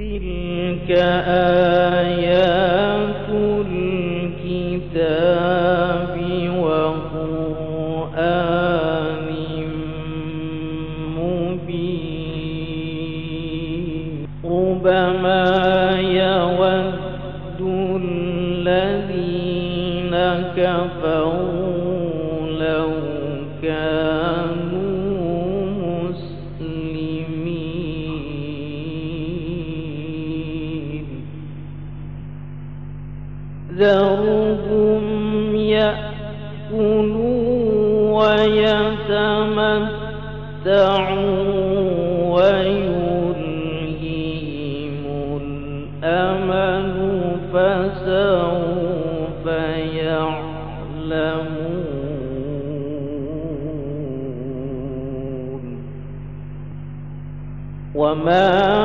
تلك آيات وما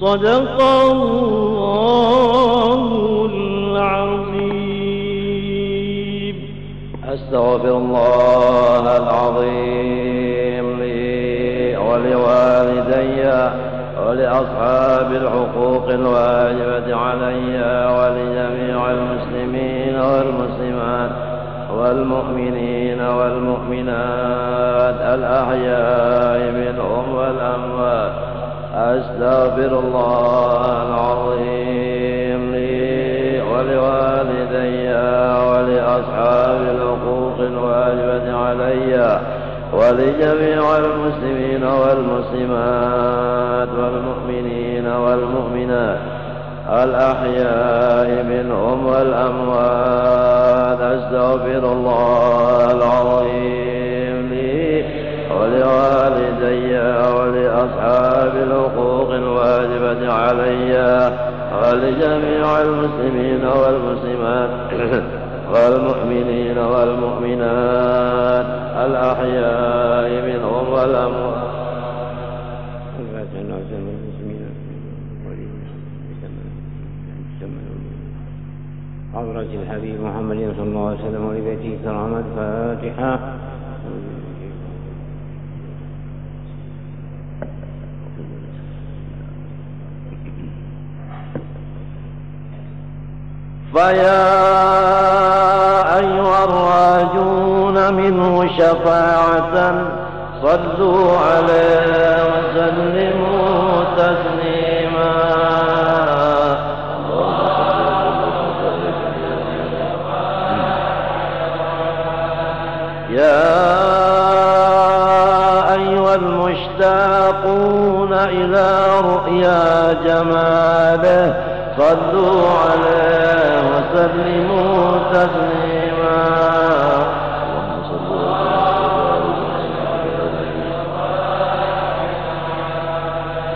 صدق الله العظيم. أستغفر الله العظيم. ولأصحاب الحقوق الواجبة علي ولجميع المسلمين والمسلمات والمؤمنين والمؤمنات الأحياء منهم والأموات. أستغفر الله العظيم لي ولوالدي ولأصحاب الحقوق الواجبة علي ولجميع المسلمين والمسلمات. والمؤمنين والمؤمنات الأحياء منهم والأموات. أستغفر الله العظيم لي ولوالدي ولأصحاب الحقوق الواجبة علي ولجميع المسلمين والمسلمات والمؤمنين والمؤمنات الأحياء منهم والأموات. حضرة الحبيب محمد صلى الله عليه وسلم ولبيته كرامة الفاتحة. فيا أيها الراجون منه شفاعة صلوا عليه وسلموا إلى رؤيا جماله. صلوا عليه وسلموا تسليما.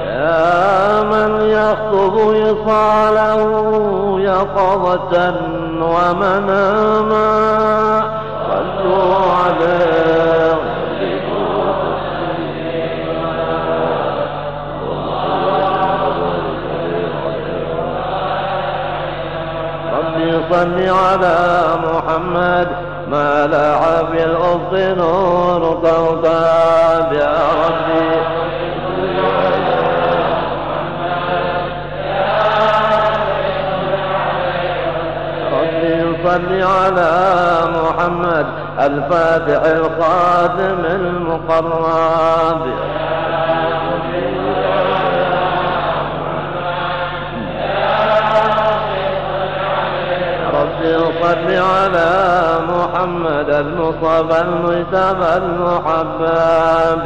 يا من يخطب وصاله يقظة ومناما. صلوا عليه صل على محمد ما لاح في الأفق نور طوطاب يا ربي. صل على محمد الفاتح الخاتم المقرب. صل على محمد المصطفى المجتبى المحبب.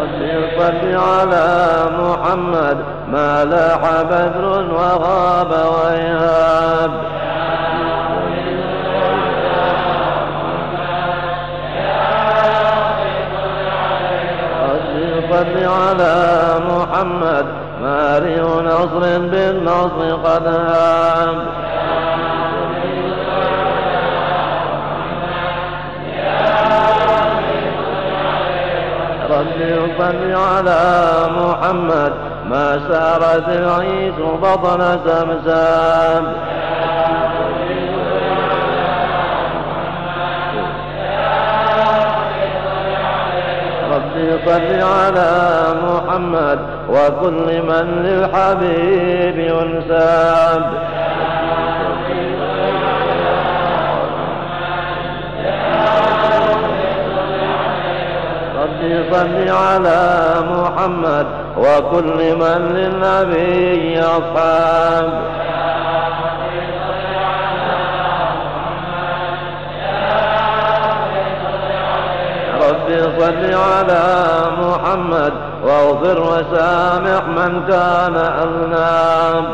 ربي صل على محمد ما لاح بدر وغاب ويهاب على محمد ماري نصر بالنصر قد هاب. ربي صل على محمد ما سارت العيش بطن سمسام. صل على محمد وكل من للحبيب ينسب ربي صل على محمد وكل من للنبي أصحاب. ربي صل على محمد واغفر وسامح من كان أذنب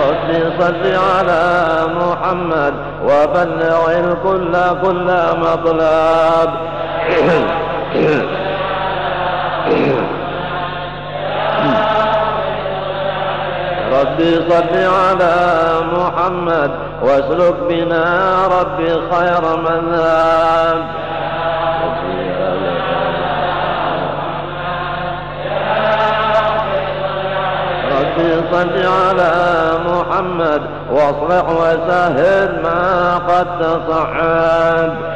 ربي صل على محمد وبلغ الكل كل مطلب. ربي صل على محمد واسلك بنا ربي خير مذهب ربي صل على محمد واصلح وسهل ما قد تصعب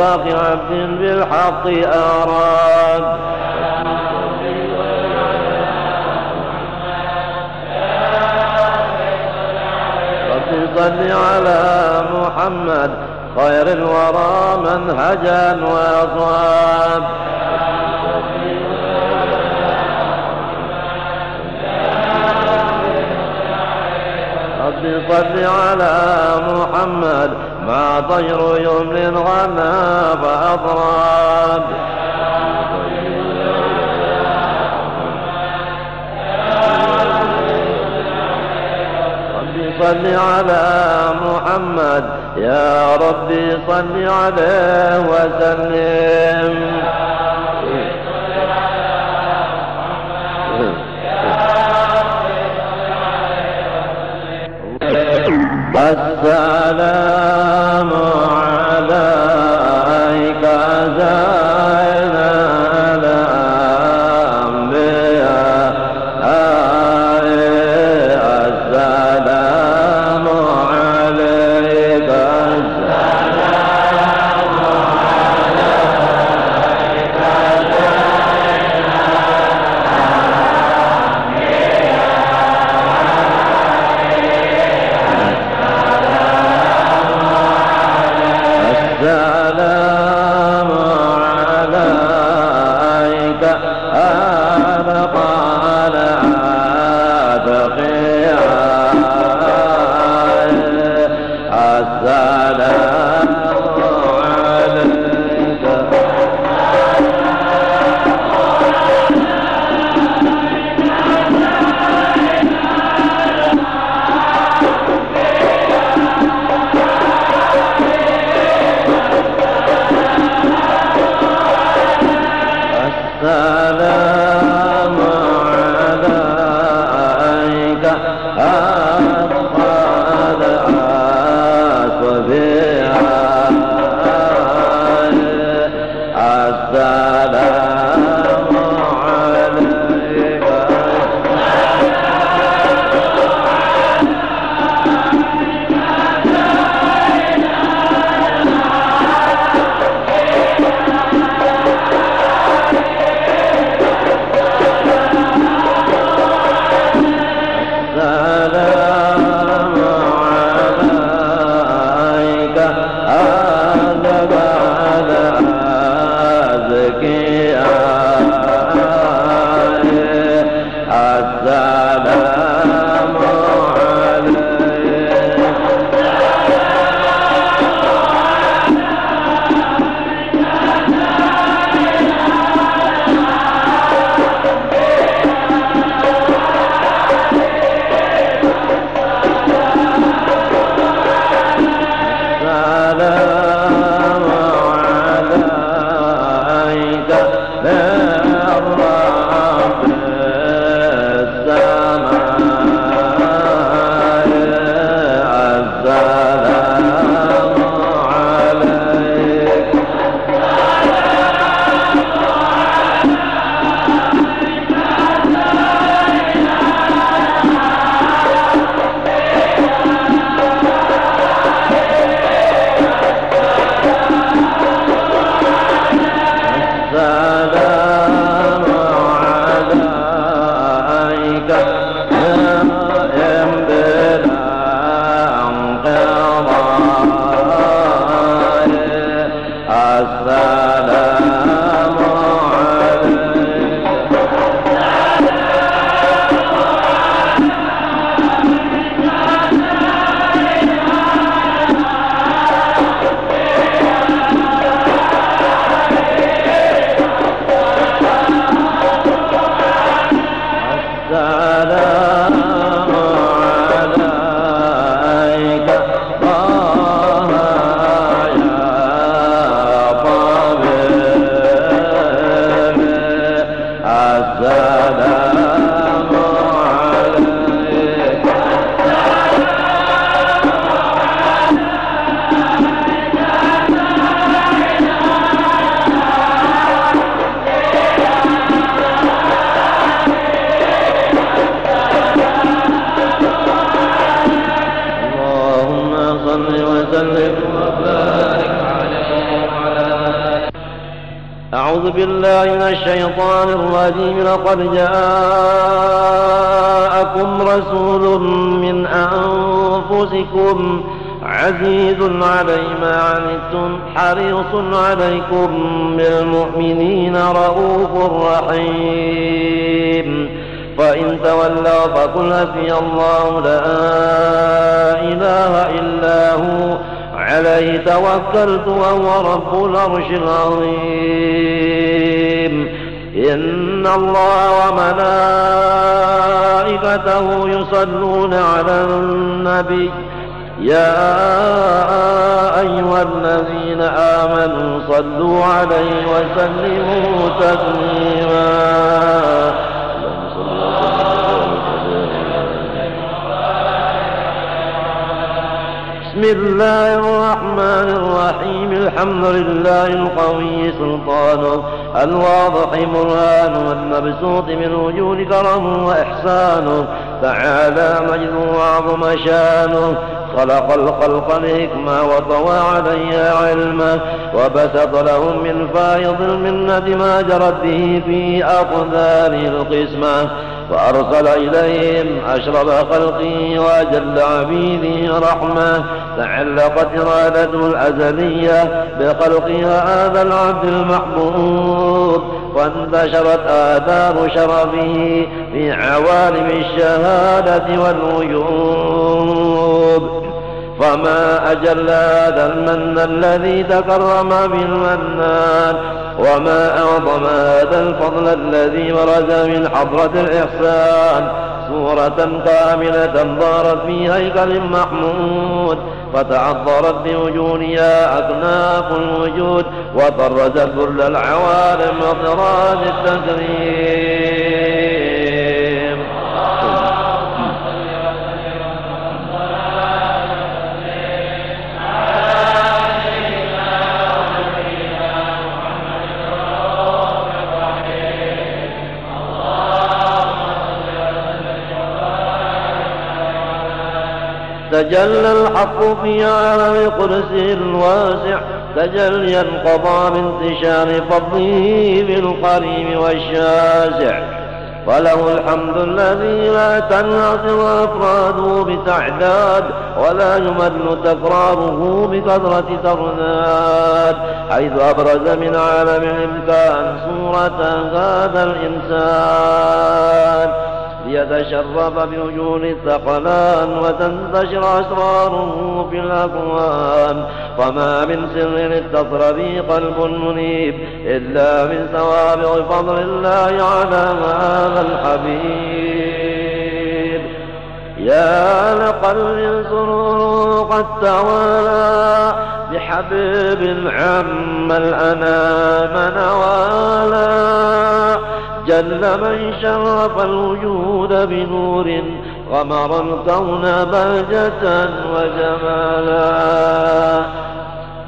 أصدق عبد بالحق أراد. صل على محمد خير الورى منهجا وأصواب ربي صل على محمد طير يملي الغنى فأضراب صل على محمد يا ربي صل عليه وسلم السلام الرجيم لقد جاءكم رسول من أنفسكم عزيز علي ما عنتم حريص عليكم بالمؤمنين رؤوف رحيم. فإن تولوا فقل حسبي الله لا إله إلا هو عليه توكلت وهو رب العرش العظيم. إن الله وملائكته يصلون على النبي. يا أيها الذين آمنوا صلوا عليه وسلموا تسليما. بسم الله الرحمن الرحيم. الحمد لله القوي سلطانه. الواضح برهانه المبسوط من وجود كرمه وإحسانه تعالى مجده وعظم شانه. خلق الخلق لحكمة وطوى عليها علمه وبسط لهم من فائض المنة ما جرت به في أقدار القسمة وأرسل إليهم أشرف خلقه وأجل عبيده رحمة تعلقت إرادته الأزلية بخلق هذا العبد المحبوب وانتشرت آثار شرفه في عوالم الشهادة والوجود فما أجل هذا المن الذي تكرم بالمنان وما أعظم هذا الفضل الذي برز من حضرة الإحسان صورة كاملة ظهرت في هيكل محمود فتعذرت بوجودها أكناف الوجود وطرزت كل العوالم وطراز التكريم تجلى الحق في عالم قدسه الواسع تجليا قضى بانتشار فضله بالقريب والشاسع. وله الحمد الذي لا تنعصر أفراده بتعداد ولا يمل تكراره بكثرة ترداد. حيث أبرز من عالم الإمكان صورة هذا الإنسان. ليتشرف بوجود الثقلان وتنتشر أسراره في الأكوان. وما من سر اتصل به قلب منيب إلا من سوابغ فضل الله على هذا الحبيب. يا لقلب سرور قد توالى بحبيب عم الأنام نوالا. جل من شرف الوجود بنور غمر الكون بهجة وجمالا.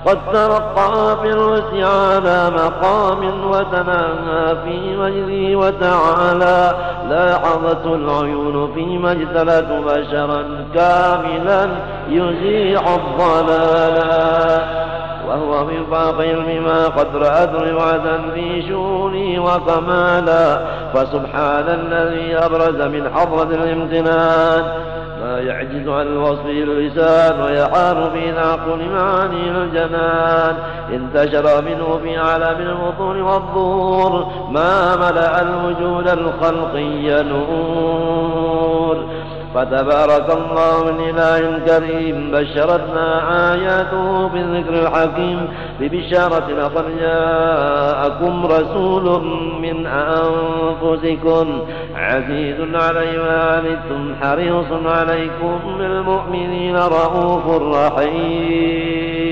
قد ترقى في الوسع على مقام وتناهى في مجده وتعالى. لاحظته العيون فيما اجتلت بشرا كاملا يزيح الضلالا وهو فاق علم ما قد رأت رفعة في شؤوني وكمالا فسبحان الذي أبرز من حضرة الامتنان. يعجز عن الوصف اللسان ويحار في العقل معاني الجنان. انتشر منه في عالم البطون والظهور ما ملأ الوجود الخلقي نور فتبارك الله من إله كريم بشرتنا آياته بالذكر الحكيم ببشارة لقد جاءكم رسول من أنفسكم. عزيز عليه ما عنتم حريص عليكم بالمؤمنين رؤوف رحيم.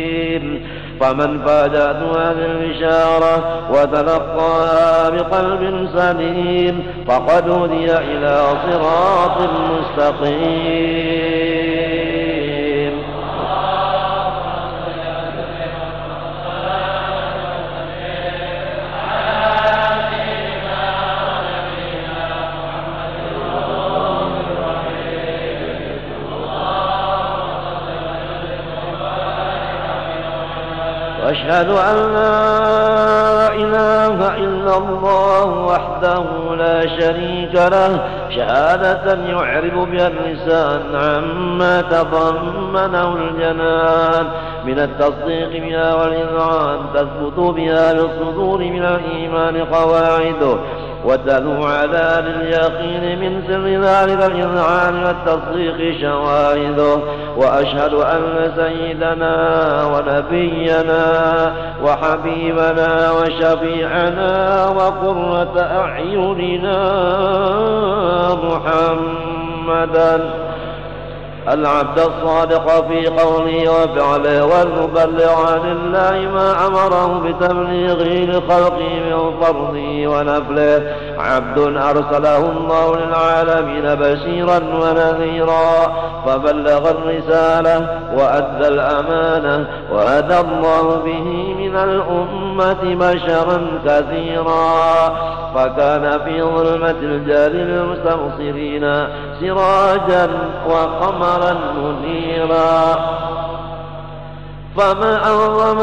فمن فاجأته هذه البشارة وتلقاها بقلب سليم فقد هدي إلى صراط مستقيم. واشهد أن لا إله إلا الله وحده لا شريك له. شهادة يعرب بها اللسان عما تضمنه الجنان. من التصديق بها والإذعان تثبت بها للصدور من الإيمان قواعده. ودلوا على لليقين من سر ذلك الإذعان والتصديق شواهده وأشهد أن سيدنا ونبينا وحبيبنا وشفيعنا وقرة أعيننا محمدا العبد الصادق في قوله وفعله والمبلغ عن الله ما أمره بتبليغه لخلقه من فرضه ونفله. عبد أرسله الله للعالمين بشيرا ونذيرا. فبلغ الرسالة وأدى الأمانة وهدى الله به من الأمة بشرا كثيرا. فكان في ظلمة الجهل للمستبصرين سراجا وقمرا منيرا. فما أعظم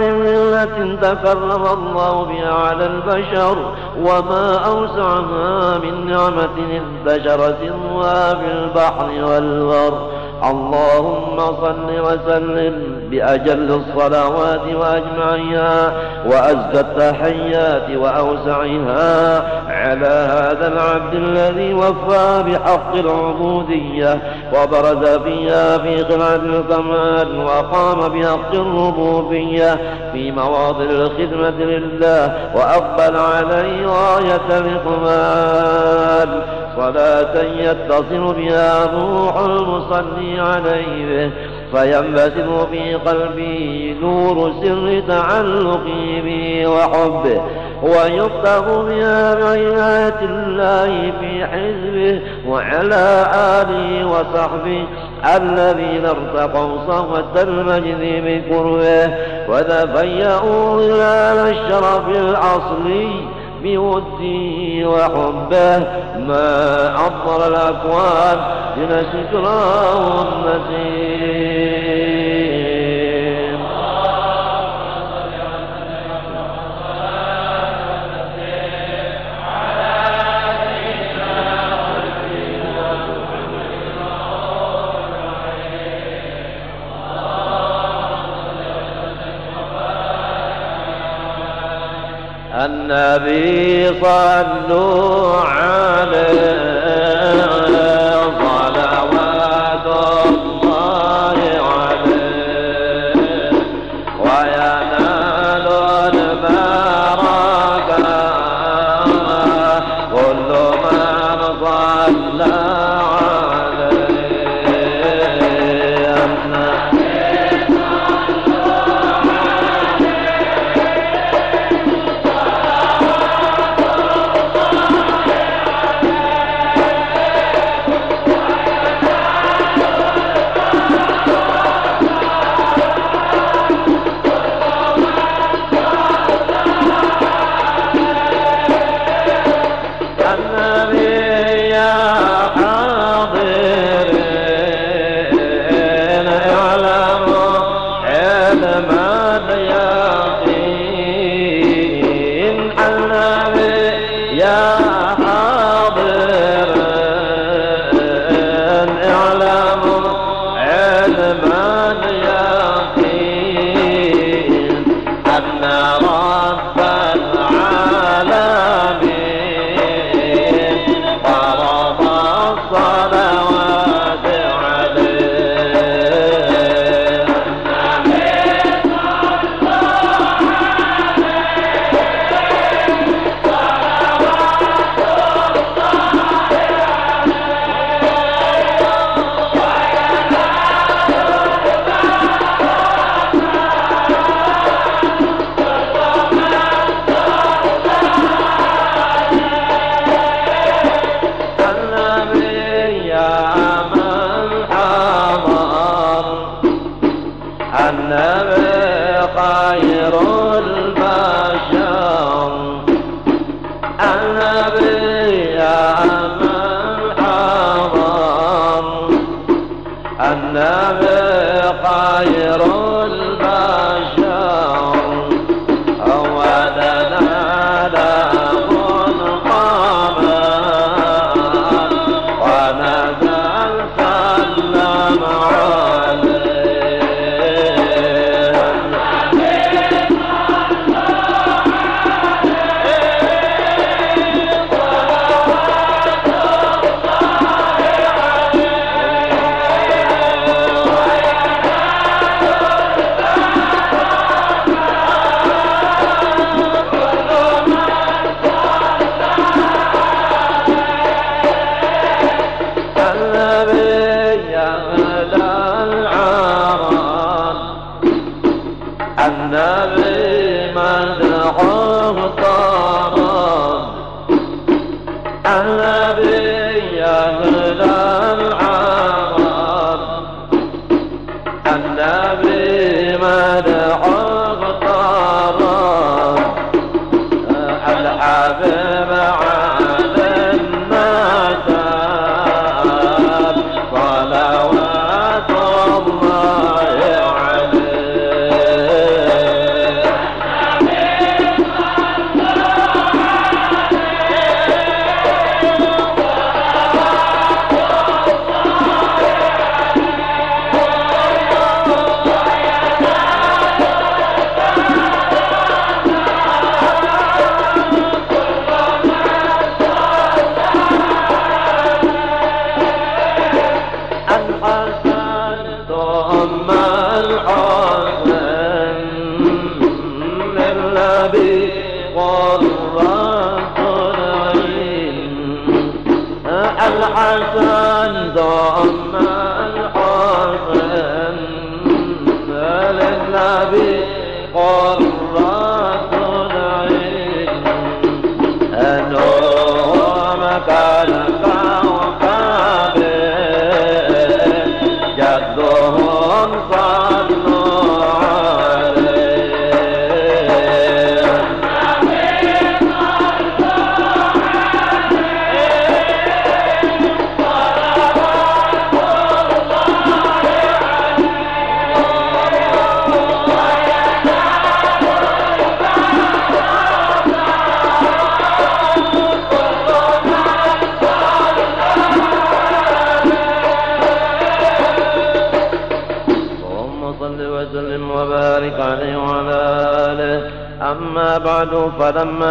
من ملة تكرم الله بها على البشر وما أوسعها من نعمة انتشر سرها في البحر والبر. اللهم صل وسلم بأجل الصلوات وأجمعها وأزكى التحيات وأوسعها على هذا العبد الذي وفى بحق العبودية وبرز فيها في قلعة الكمال وقام بحق الربوبية في مواضع الخدمة لله وأقبل عليه غاية الإقبال. صلاة يتصل بها روح المصلي عليه به فينبسم في قلبي نور سر تعلقي به وحبه ويفتح بها بعناية الله في حزبه وعلى آله وصحبه الذين ارتقوا صفة المجد بقربه وتفيأوا ظلال الشرف الأصلي بوده وحبه ما أفضل الأكوان لنشكره النسيم النبي صلوا عليه.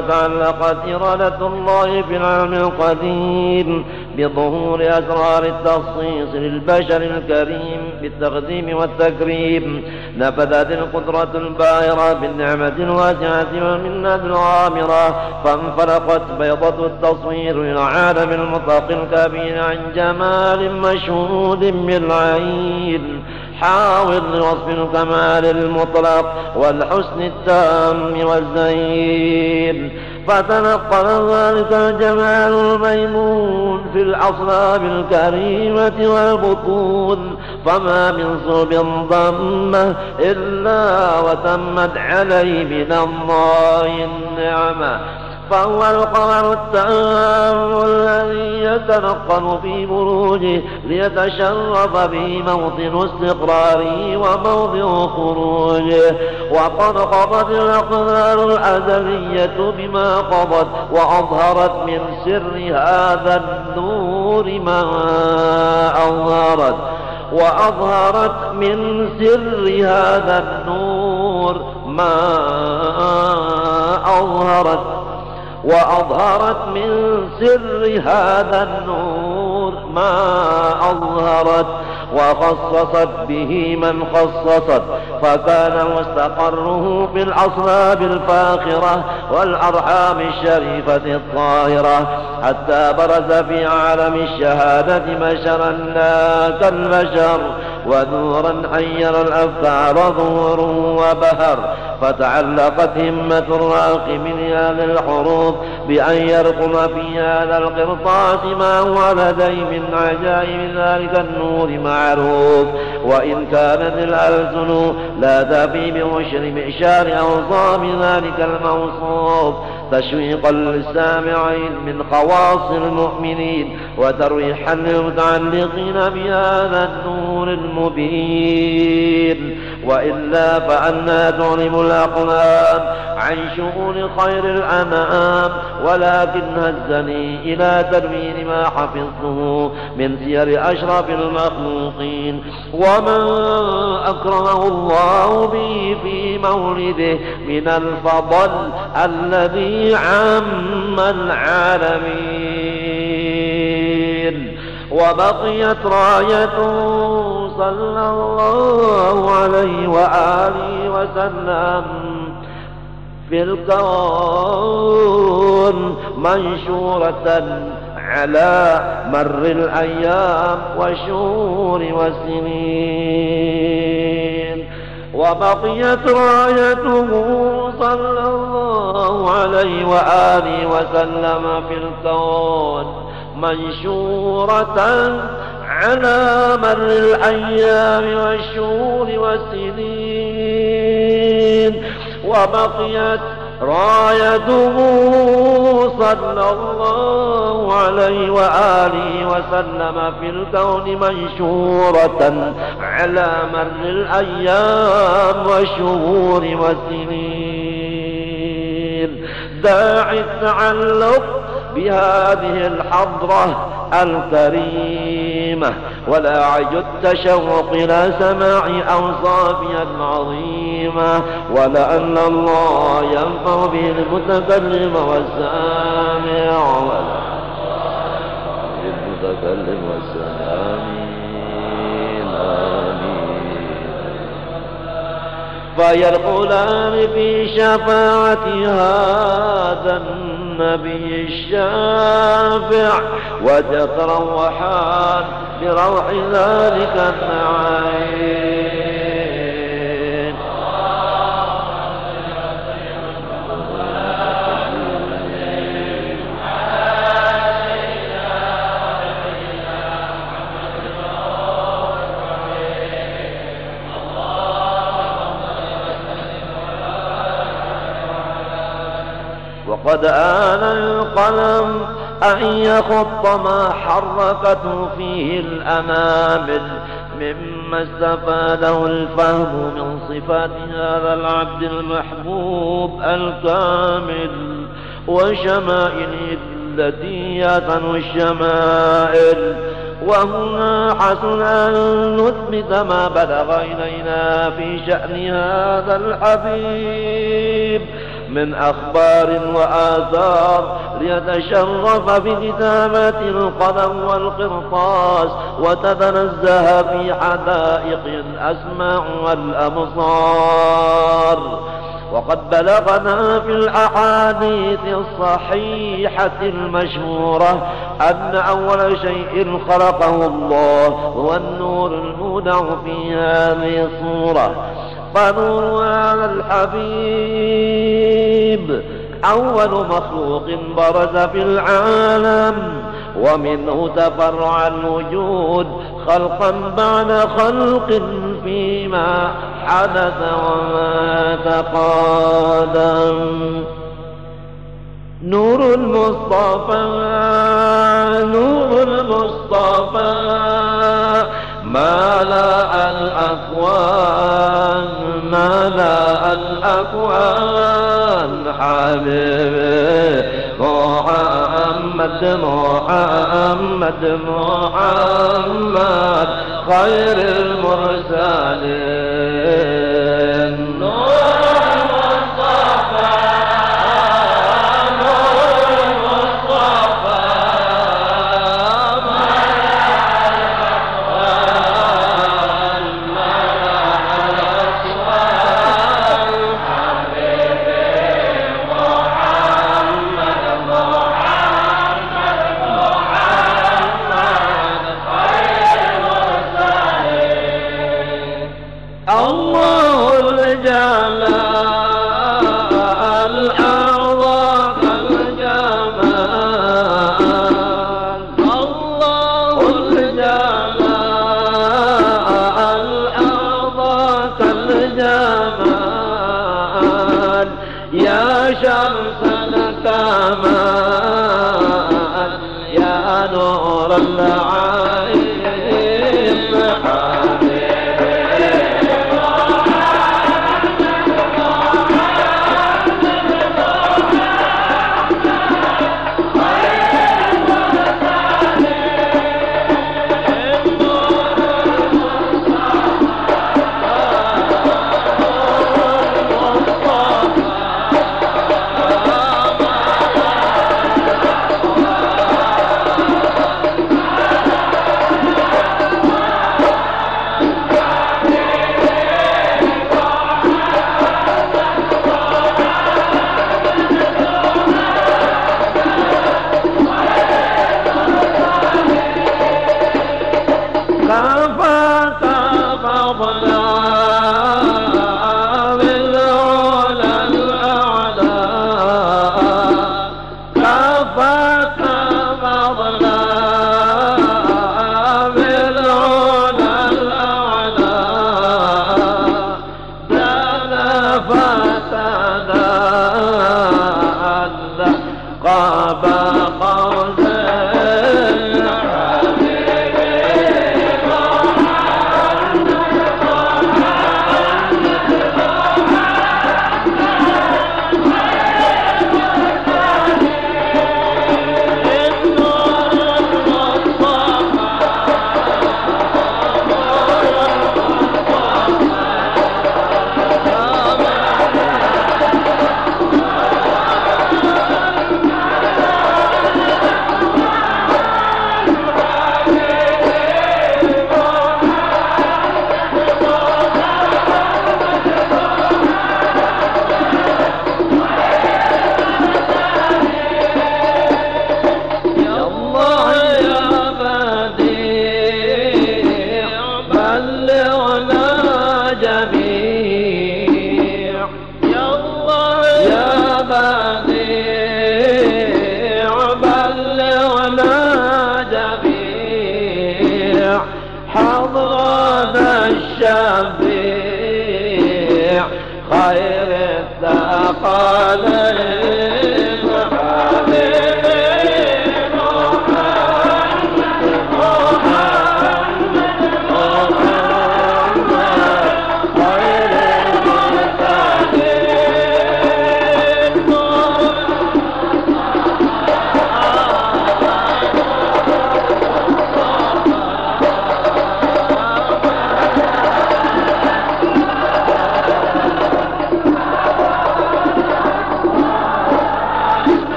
تعلقت إرادة الله في العالم القديم بظهور أسرار التخصيص للبشر الكريم بالتقديم والتكريم. نفذت القدرة الباهرة بالنعمة الواسعة والمنة الغامرة فانفلقت بيضة التصوير إلى عالم المطلق الكبير عن جمال مشهود بالعين. حاول لوصف الكمال المطلق والحسن التام والزين. فتنقل ذلك الجمال الميمون في الأصلاب الكريمة والبطون. فما من صلب ضمه إلا وتمت عليه من الله النعمة. فهو القمر التام الذي يتنقل في بروجه ليتشرف به موطن استقراره وموضع خروجه. وقد قضت الأقدار الأزلية بما قضت وأظهرت من سر هذا النور ما أظهرت وأظهرت من سر هذا النور ما أظهرت. وأظهرت من سر هذا النور ما أظهرت وخصصت به من خصصت فكان مستقره في الأصلاب الفاخرة والأرحام الشريفة الطاهرة حتى برز في عالم الشهادة بشرا لا كالبشر ونورا حير الأفكار ظهور وبهر فتعلقت همة الراقي من هذه الحروف بأن يرقم في هذا القرطاس ما هو لدي من عجائب ذلك النور معروف. وإن كانت الألسن لا تفي بمشر مئشار أوصام ذلك الموصوف. تشويقا للسامعين من خواص المؤمنين وترويحا للمتعلقين بهذا النور المبين وإلا فأنا تعرب الأقلام عن شؤون خير الأنام ولكن هزني إلى تدوين ما حفظته من سير أشرف المخلوقين ومن أكرمه الله به في مولده من الفضل الذي عم العالمين وبقيت رايته صلى الله عليه وآله وسلم في الكون منشورة على مر الأيام والشهور والسنين وبقيت رايته صلى الله عليه وآله وسلم في الكون منشورة على مر الأيام والشهور والسنين وبقيت رايته صلى الله عليه وآله وسلم في الكون منشورة على مر الأيام والشهور والسنين. داعي التعلق بهذه الحضرة الكريمة. ولا عج التشوق إلى سماع أوصافها العظيمة. ولأن الله ينفع به المتكلم والسامع. المتكلم والسامع فيدخلان في شفاعة هذا النبي الشافع وتتروحان بروح ذلك النعيم. وقد آن القلم أن يخط ما حركته فيه الأنامل مما استفاده الفهم من صفات هذا العبد المحبوب الكامل وشمائل التي يتن الشمائل. وهنا حسن أن نثبت ما بلغ إلينا في شأن هذا الحبيب. من أخبار وآثار ليتشرف بكتابة القلم والقرطاس وتتنزه في حدائق الأسماع والأبصار. وقد بلغنا في الأحاديث الصحيحة المشهورة أن أول شيء خلقه الله هو النور المودع في هذه الصورة. فنور هذا الحبيب. أول مخلوق برز في العالم ومنه تفرع الوجود خلقا بعد خلق فيما حدث وما تقادم نور المصطفى نور المصطفى ما لا الأكوان ما لا الأكوان حبيبي محمد محمد محمد خير المرسلين.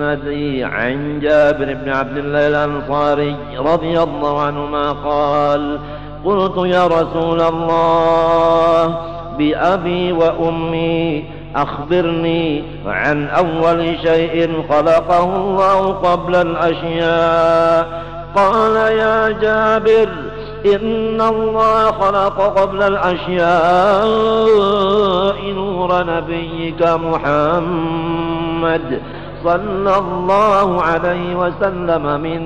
بسنده عن جابر بن عبد الله الأنصاري رضي الله عنهما قال قلت يا رسول الله بأبي وأمي أخبرني عن أول شيء خلقه الله قبل الأشياء. قال يا جابر إن الله خلق قبل الأشياء نور نبيك محمد. صلى الله عليه وسلم من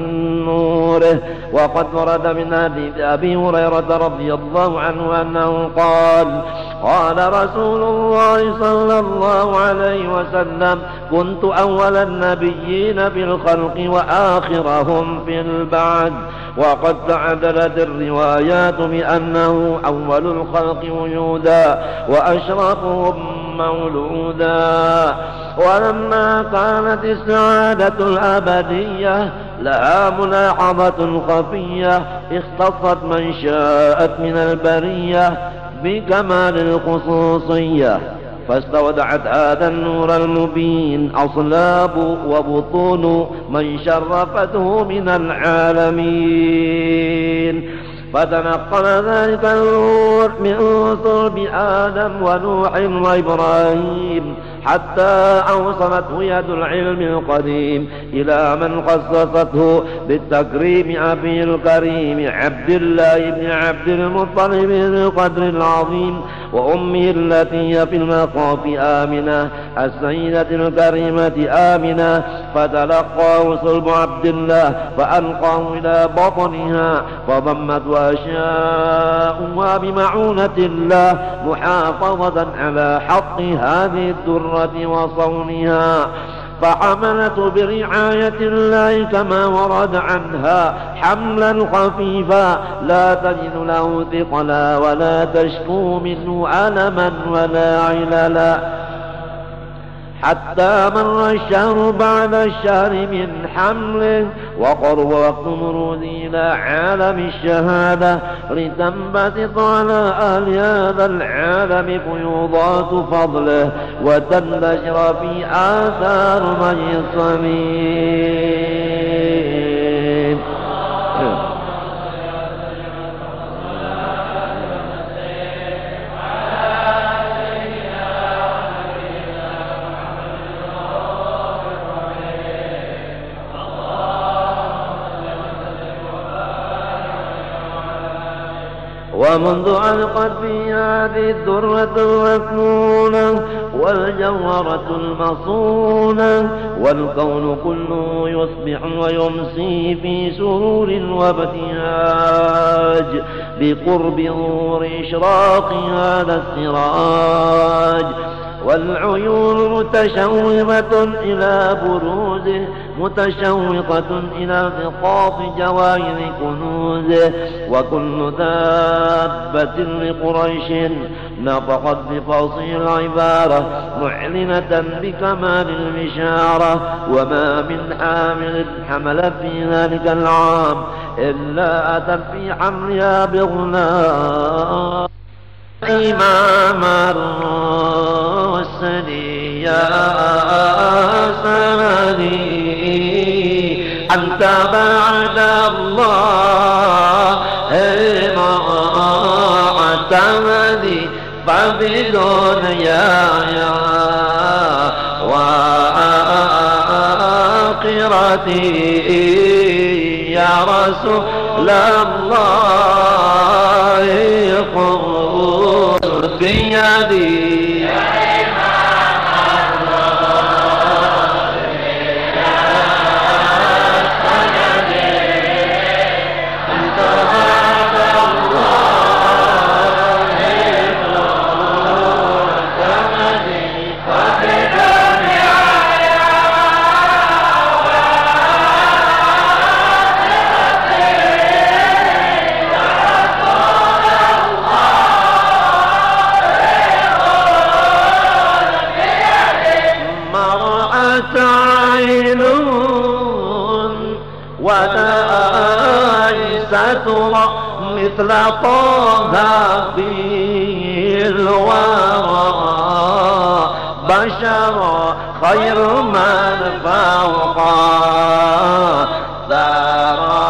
نوره. وقد ورد من حديث أبي هريرة رضي الله عنه أنه قال قال رسول الله صلى الله عليه وسلم كنت أول النبيين بالخلق وآخرهم في البعث. وقد تعدلت الروايات بأنه أول الخلق وجودا. وأشرفهم مولودا. ولما كانت السعادة الأبدية لها ملاحظة خفية اختصت من شاءت من البرية بكمال الخصوصية. فاستودعت هذا النور المبين أصلاب وبطون من شرفته من العالمين. فتنقل ذلك النور من صلب آدم ونوح وإبراهيم. حتى أوصلته يد العلم القديم إلى من خصصته بالتكريم أبي الكريم عبد الله بن عبد المطلب القدر العظيم وأمه التي هي في المخاف آمنة السيدة الكريمة آمنة. فتلقاه صلب عبد الله فألقاه إلى بطنها فضمت وأشاؤها بمعونة الله محافظة على حق هذه الدرة. وصونها فحملته برعاية الله كما ورد عنها حملا خفيفا. لا تجد له ثقلا ولا تشكو منه ألما ولا عللا. حتى مر الشهر بعد الشهر من حمله وقرب وقت مروده إلى عالم الشهادة. لتنبسط على أهل هذا العالم فيوضات فضله وتنتشر في آثار مجصمين ومنذ ألقت في هذه الدرة المكنونة والجوهرة المصونة والكون كله يصبح ويمسي في سرور وابتهاج بقرب ظهور إشراق هذا السراج. والعيون متشوقة إلى بروزه متشوقة إلى التقاط جواهر كنوزه وكل دابة لقريش نطقت بفصيل العبارة معلنة بكمال البشارة وما من حامل حمل في ذلك العام إلا أتت في حملها بغناء إمام يا سندي أنت بعد الله معتمدي فبدون يا يا وآخرتي يا رسول الله. خذ بيدي مثل طه في الورى بشرا خير من فوق. ثرى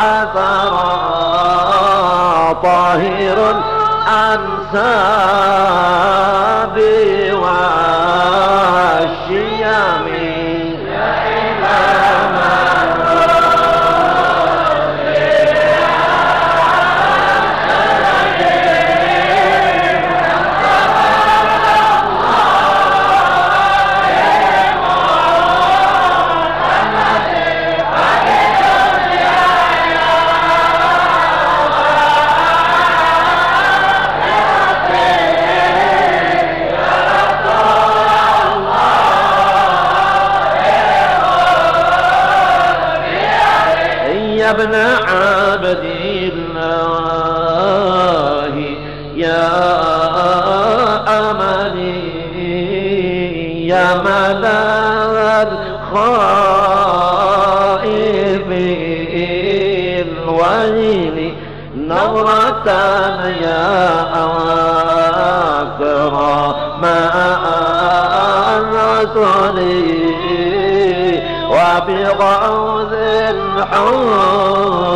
أثرى طاهر أنساب رسولي وبغوث حلال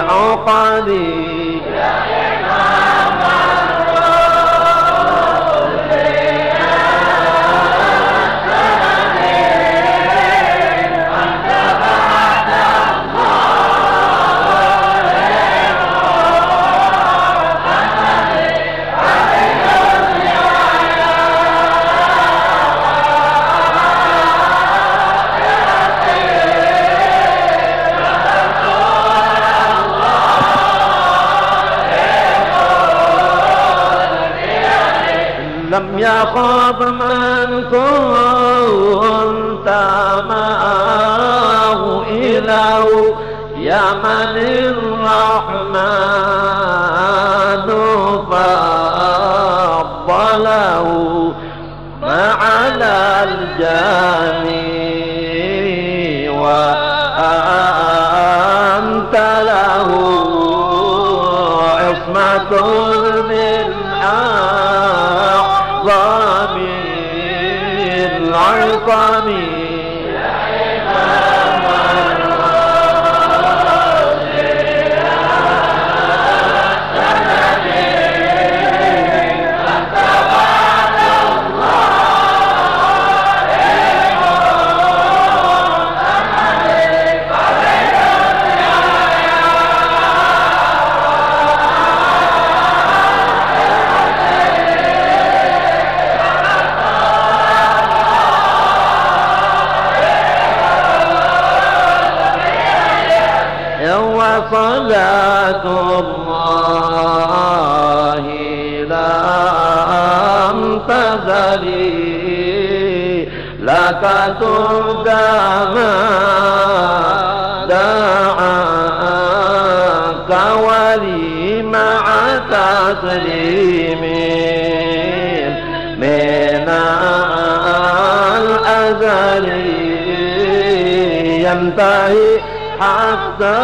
عقلي. من الرحمن فضله تسليم من الأزل ينتهي حتى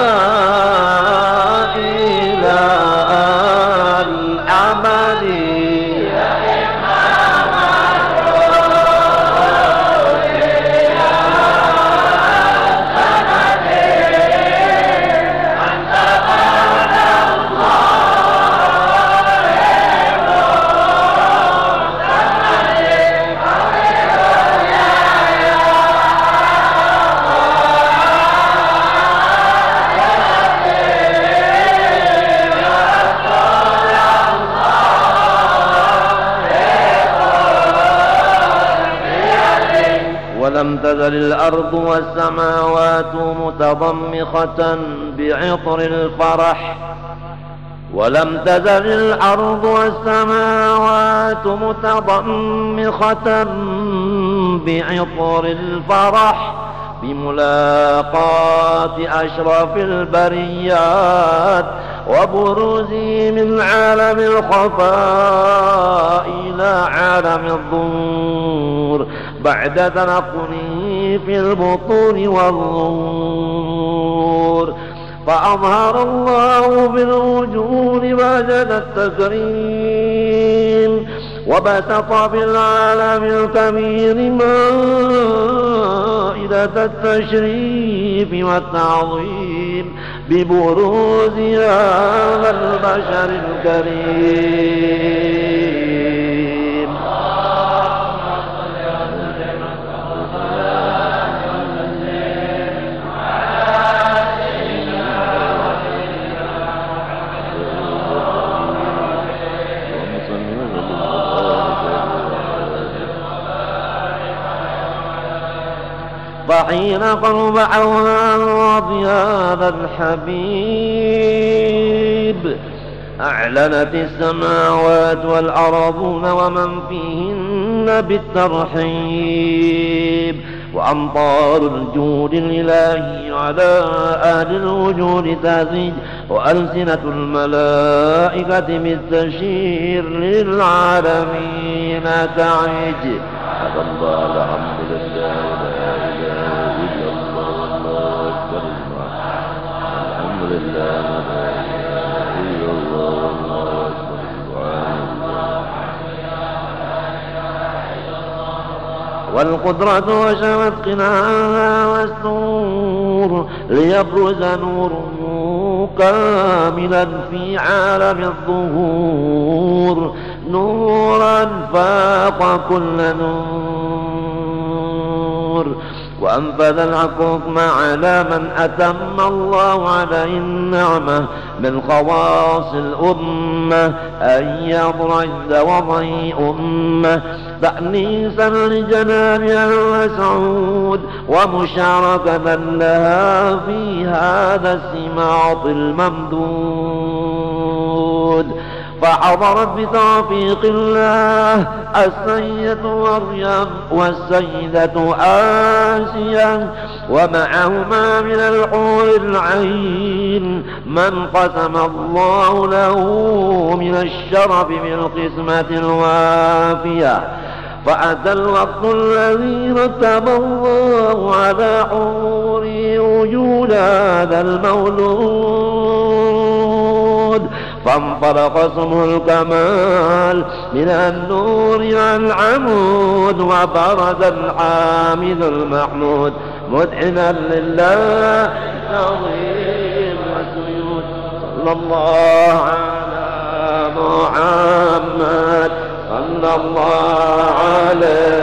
الأرض والسماوات متضمخة بعطر الفرح ولم تزل الأرض والسماوات متضمخة بعطر الفرح بملاقاة أشرف البريات وبروزي من عالم الخفاء إلى عالم الظهور بعد تنقله في البطون والظهور فأظهر الله بالوجود مجد التكريم. وبسط في العالم الكبير مائدة التشريف والتعظيم ببروز هذا البشر الكريم. فحين قرب عوان هذا الحبيب. أعلنت السماوات والأرضون ومن فيهن بالترحيب. وأمطار الجود الإلهي على أهل الوجود تزيج وألسنة الملائكة بالتشير للعالمين تعج الله الحمد لله. والقدرة وشمت قناها والسرور ليبرز نوره كاملا في عالم الظهور. نورا فاق كل نور. وأنفذ الحكم على من أتم الله عليه النعمة. من خواص الأمة أن يضرج وضع أمة. تأنيسا لجنابها المسعود ومشاركة لها في هذا السماط الممدود. فحضرت بتوفيق الله السيدة مريم والسيدة آسيا ومعهما من الحور العين من قسم الله له من الشرف بالقسمة الوافية فأتى الوقت الذي رتب الله على حوره وجود هذا المولود فانطلق اسم الكمال من النور إلى العمود وبرز الحامد المحمود مدحنا لله العظيم والسجود صلى الله على محمد صلى الله عليه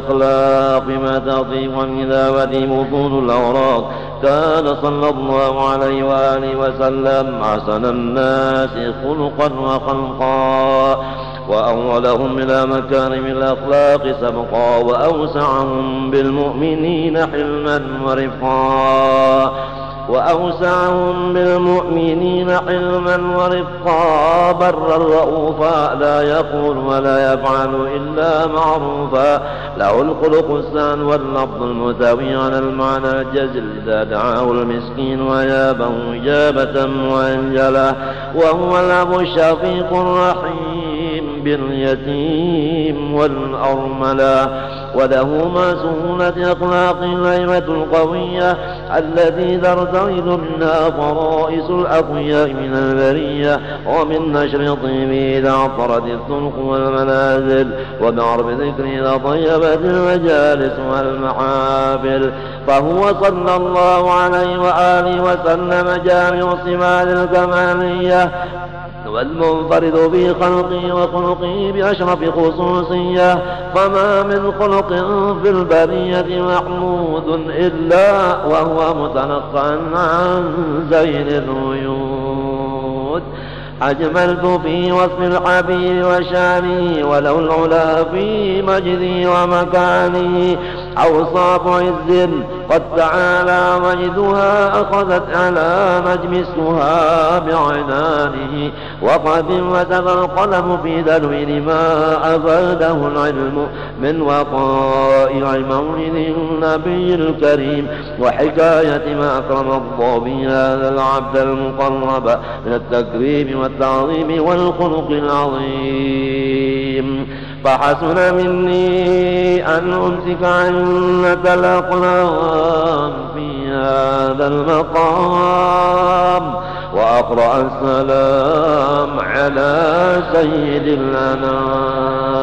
الأخلاق ما تطيب عن كتابته بطون الأوراق. كان صلى الله عليه وآله وسلم أحسن الناس خلقا وخلقا وأولهم إلى مكارم الأخلاق سبقا وأوسعهم بالمؤمنين حلما ورفقا. وأوسعهم بالمؤمنين علما ورفقا. برا رؤوفا لا يقول ولا يفعل إلا معروفا. له الخلق السان واللفظ المتوي على المعنى الجزل إذا دعاه المسكين ويابه إجابة مؤجلة وهو الأب الشفيق الرحيم باليتيم والأرملة وله ما سهولة أخلاق الهيبة القوية الذي ترتغد منها فرائس الأقوياء من البرية ومن نشر طيبه إذا عطرت الطرق والمنازل وبعرف ذكره طيبت المجالس والمحافل فهو صلى الله عليه وآله وسلم جامع الصفات الكمالية. والمنفرد في خلقه وخلقه بأشرف خصوصية فما من خلق في البرية محمود إلا وهو متنقى عن زين الويود أجملت في وصف الحبيب وشانه ولو العلا في مجدي ومكاني. أوصاف عز قد تعالى مجدها أخذت على مجمسها بعنانه وقد وتب القلم في دلو ما أفاده العلم من وقائع مولد النبي الكريم وحكاية ما أكرم الله به هذا العبد المقرب من التكريم والتعظيم والخلق العظيم. فحسن مني أن أمسك عنة الأقلام في هذا المقام وأقرأ السلام على سيد الأنام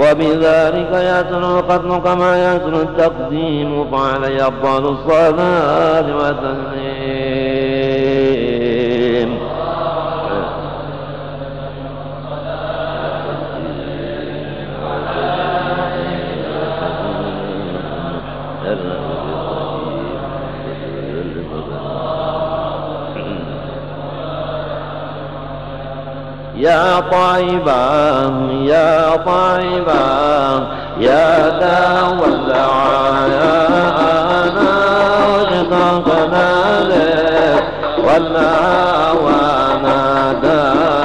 وبذلك يسن القتل كما يسن التقديم فعلي أفضل الصلاة والتسليم. يا طيبا يا طيبا يا داوى الدعانا وشتقنا لك والهوى نادانا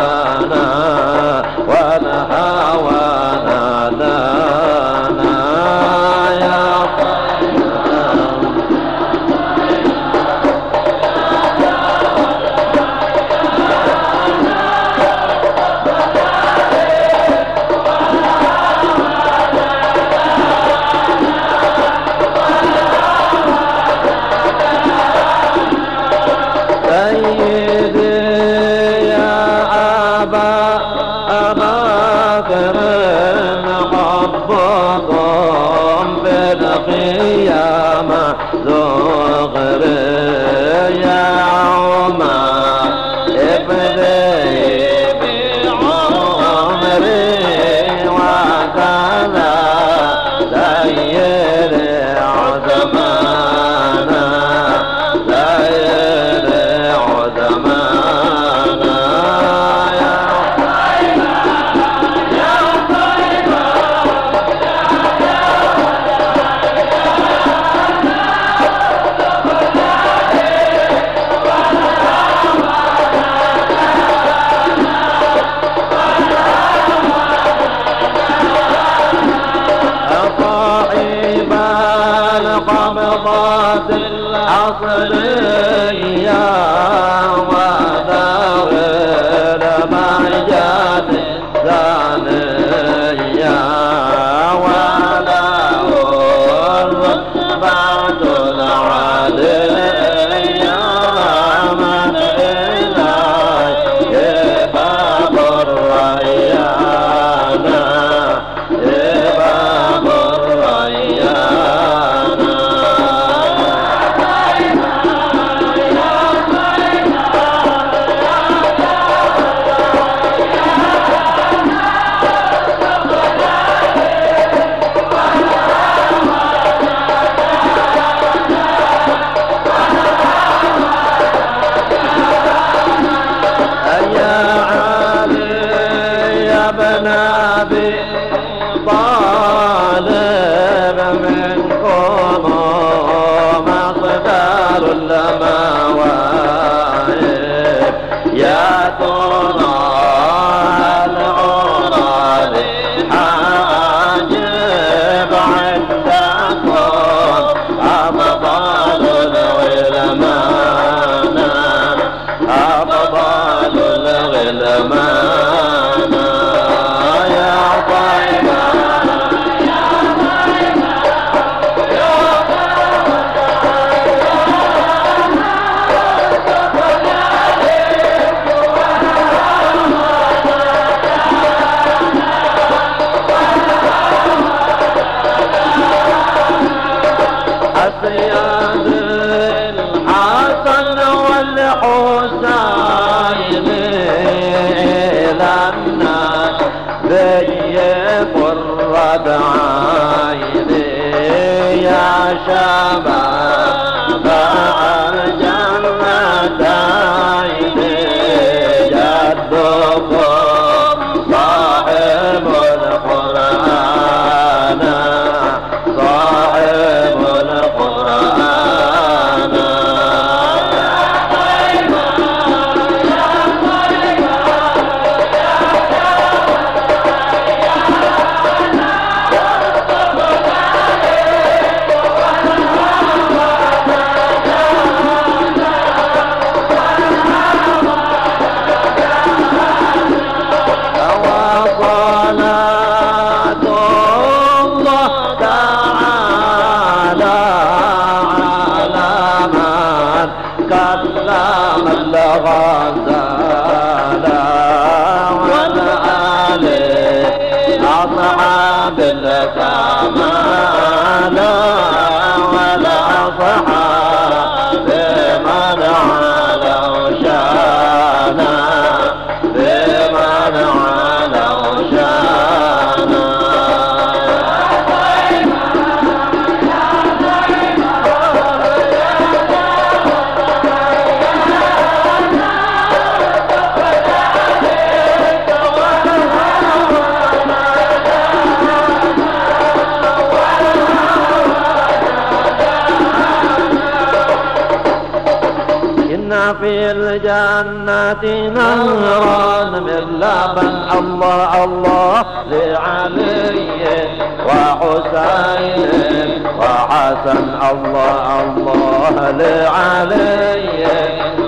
علي وحسن الله الله لعليك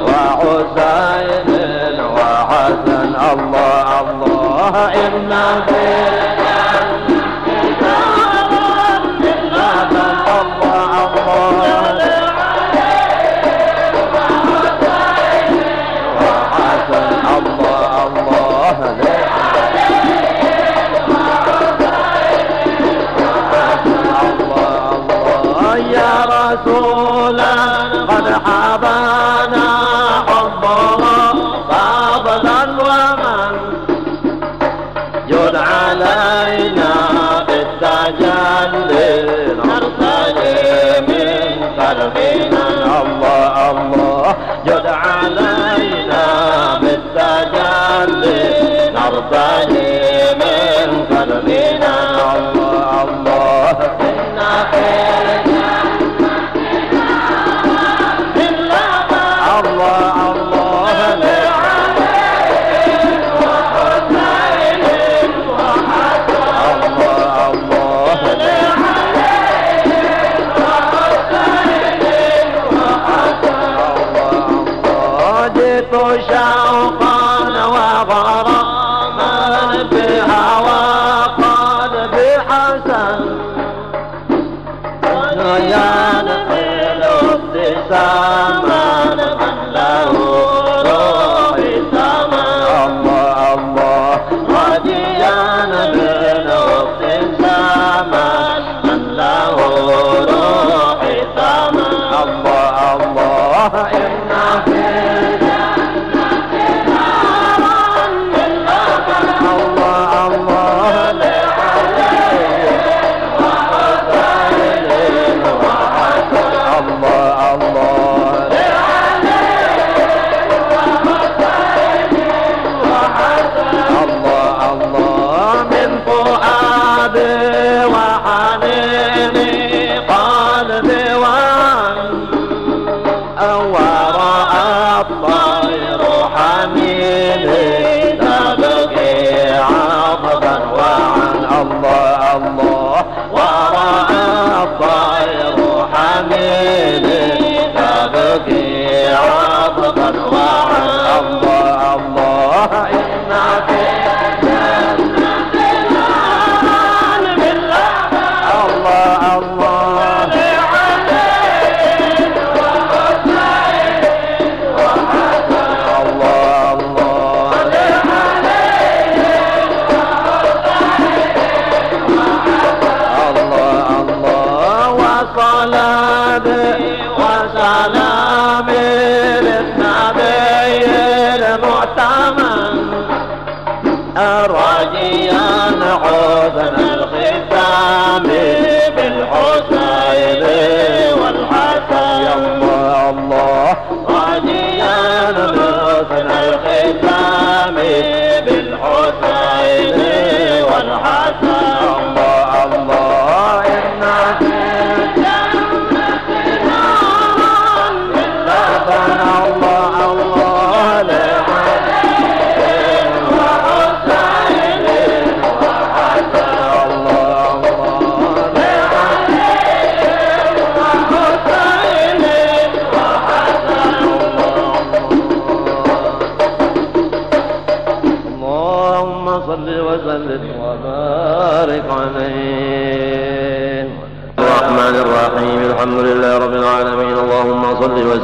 وحسين وحسن الله الله إن بي رسولا قد حاول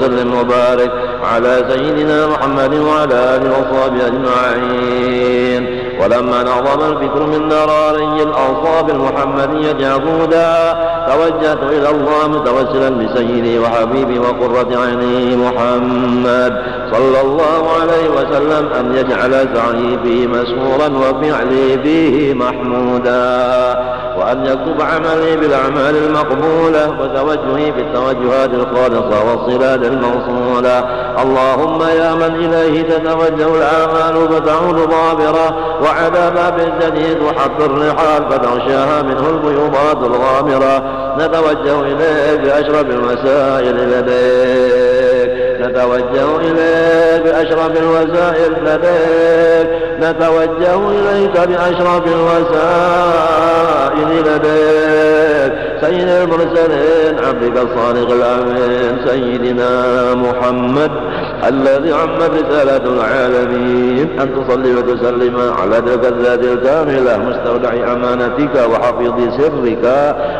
وسلم وبارك على سيدنا محمد وعلى آله وصحبه أجمعين. ولما نظم الفكر من دراري الأنصاب المحمدية جابودا توجهت إلى الله متوسلا بسيدي وحبيبي وقرة عيني محمد صلى الله عليه وسلم أن يجعل سعي فيه مسرورا وفعلي فيه محمودا. وأن يكتب عملي بالأعمال المقبولة وتوجهي بالتوجهات الخالصة والصلات الموصولة. اللهم يا من إليه تتوجه الأعمال فتعود ضابرة وعلى باب الجديد وحط الرحال فتغشاها منه البيوضات الغامرة. نتوجه إليك بأشرف المسائل لديك نتوجه إليك بأشرف الوسائل لديك. نتوجه إليك بأشرف الوسائل لديك. سيد المرسلين عبدك الصادق الأمين سيدنا محمد الذي عم رسالة العالمين. أن تصلي وتسلم على تلك الذات الكاملة مستودع أمانتك وحفيظ سرك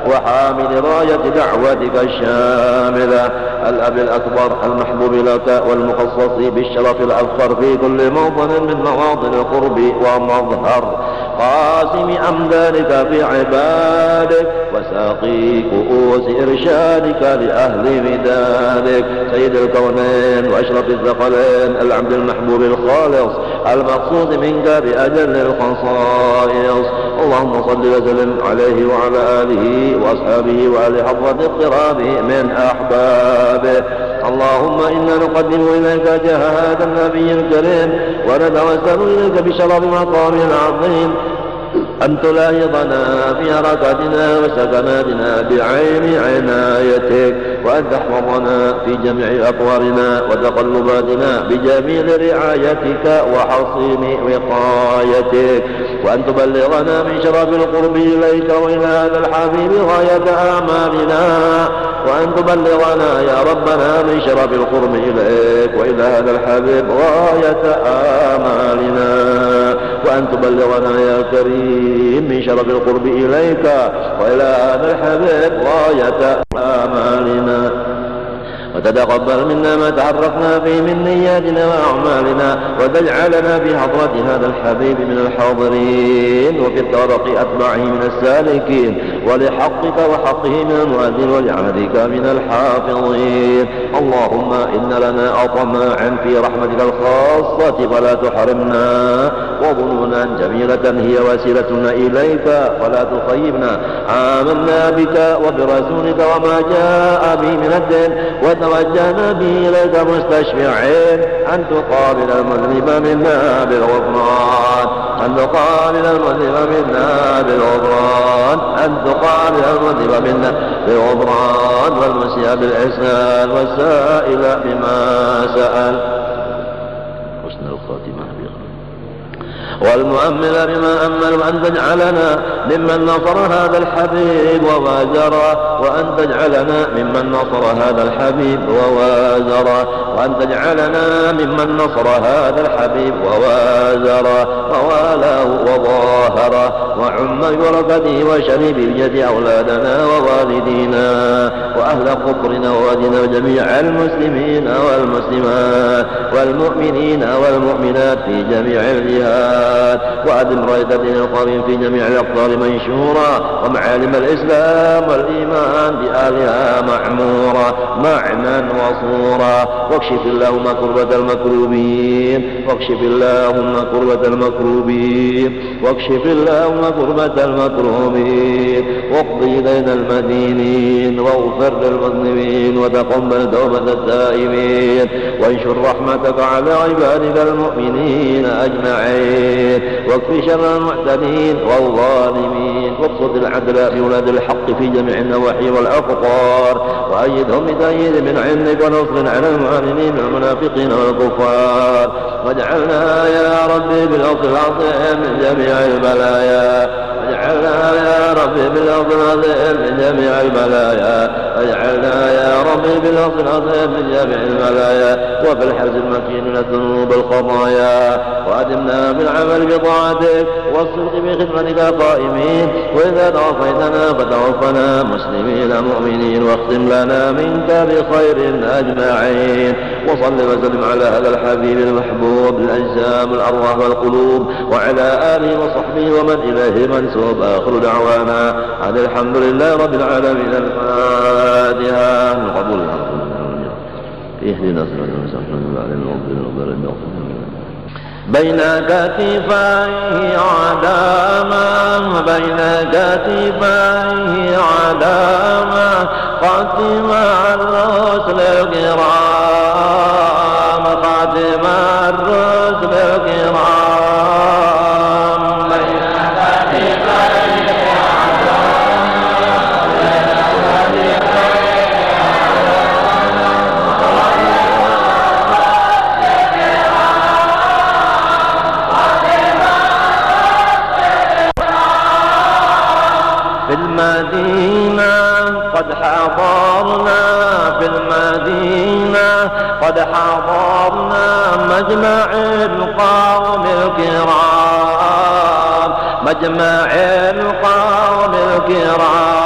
وحامل راية دعوتك الشاملة. الأب الأكبر المحبوب لك والمخصص بالشرف الأفخر في كل موطن من مواطن القرب ومظهر. قاسم أمدانك في عبادك وساقي كؤوس إرشادك لأهل مدادك. سيد الكونين وأشرف الثقلين العبد المحبوب الخالص المقصود منك بأجل الخصائص. اللهم صل وسلم عليه وعلى آله وأصحابه وآل حضرة اقترابه من أحبابه اللهم إنا نقدم إليك هذا النبي الكريم ونتوسل إليك بشرف مقام عظيم. أن تلاحظنا في حركاتنا وسكناتنا بعين عنايتك وأن تحفظنا في جميع أطوارنا وتقلباتنا بجميل رعايتك وحصين وقايتك. وأن تبلغنا من شرف القرب إليك وإلى هذا الحبيب غاية آمالنا وأن تبلغنا يا ربنا من شرف القرب إليك وإلى هذا الحبيب غاية آمالنا وأن تبلغنا يا كريم من شرف القرب إليك وإلى هذا الحبيب غاية آمالنا وتتقبل منا ما تحركنا فيه من نياتنا وأعمالنا وتجعلنا في حضرة هذا الحبيب من الحاضرين وفي الطرق أتباعه من السالكين ولحقك وحقه من المؤذن ولعهدك من الحافظين. اللهم إن لنا أطماعا في رحمتك الخاصة فلا تحرمنا وظنونا جميلة هي وسيلتنا إليك فلا تخيبنا. آمنا بك وبرسولك وما جاء به من الدين وتوجهنا به إليك مستشفعين. أن تقابل المذنب منا بالغفران. أن تقابل المذنب منا بالغفران. أن تقابل المذنب منا بالغفران. والمسيء بالإحسان والسائل بما سأل. والمؤمل بما أمل وأن تجعلنا ممن نصر هذا الحبيب ووازر وأن تجعلنا ممن نصر هذا الحبيب ووازر وأن تجعلنا ممن نصر هذا الحبيب ووازر. ووالاه وظاهر وعم ببركته وشريف الجد أولادنا ووالدينا وأهل قطرنا ووادنا وجميع المسلمين والمسلمات والمؤمنين والمؤمنات في جميع الجهات. وأدم راية دين القويم في جميع الأقطار منشورا ومعالم الإسلام والإيمان بآلها معمورا معنى وصورا. واكشف اللهم كربة المكروبين واكشف اللهم كربة المكروبين واكشف اللهم كربة المكروبين. واقضي دين المدينين واغفر للمذنبين وتقبل توبة التائبين وانشر رحمتك على عبادك المؤمنين أجمعين. المعتدين واكف شر المعتدين والظالمين وابسط العدل في ولاد الحق في جميع النواحي والأقطار وأيدهم بتأييد من عندك ونصر على المعاندين المنافقين والكفار. واجعلنا يا ربي بالأصل العظيم من جميع البلايا. واجعلنا يا ربي بالأصل العظيم من جميع البلايا واجعلنا يا ربي بالأصل العظيم من جميع البلايا وفي الحرز المكين من الذنوب الخطايا وأدمنا بالعمل بطاعتك والصدق بخدمتك قائمين وإذا توفيتنا فتوفنا مسلمين مؤمنين واختم لنا منك بخير أجمعين. وصل وسلم على هذا الحبيب المحبوب الأجسام الأرواح والقلوب وعلى آله وصحبه ومن إليه منسوب. آخر دعوانا أن الحمد لله رب العالمين الفاتحة من قبول. اهدنا صراط المستقيم ربنا بين كتفيه علامة بين كتفيه علامة ختم الرسل الكرام ختم الرسل مجمع القوم الكرام.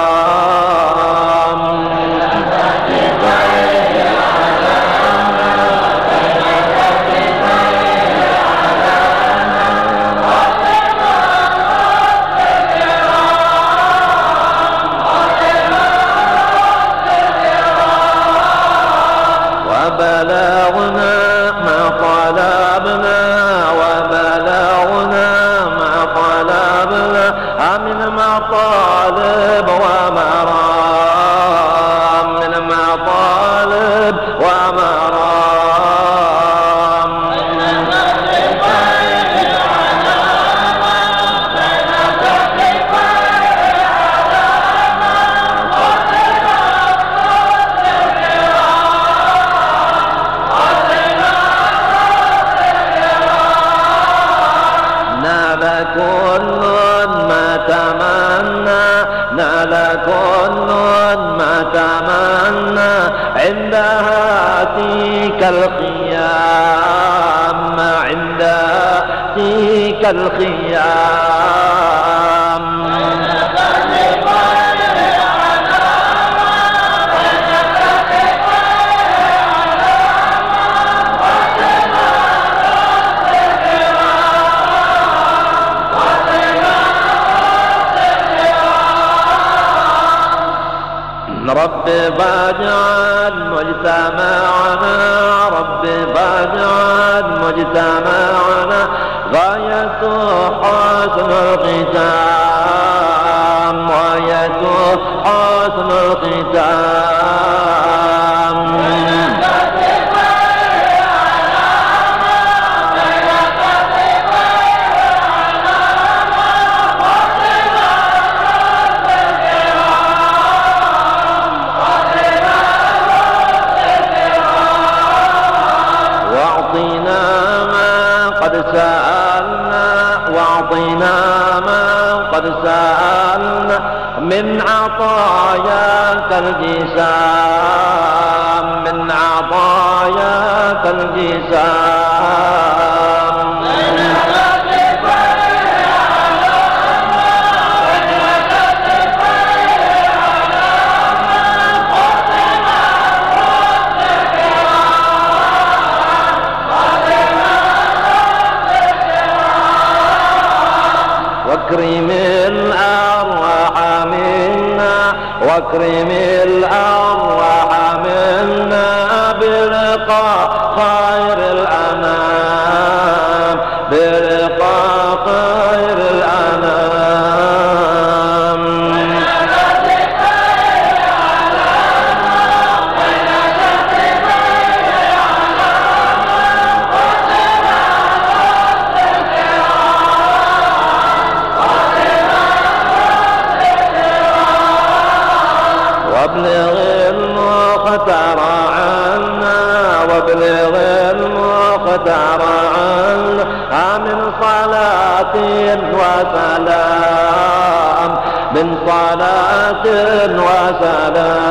الخيام. رب باجعل مجتمعنا رب باجعل مجتمعنا غاية حسن الختام غاية حسن Paralisa. وسلام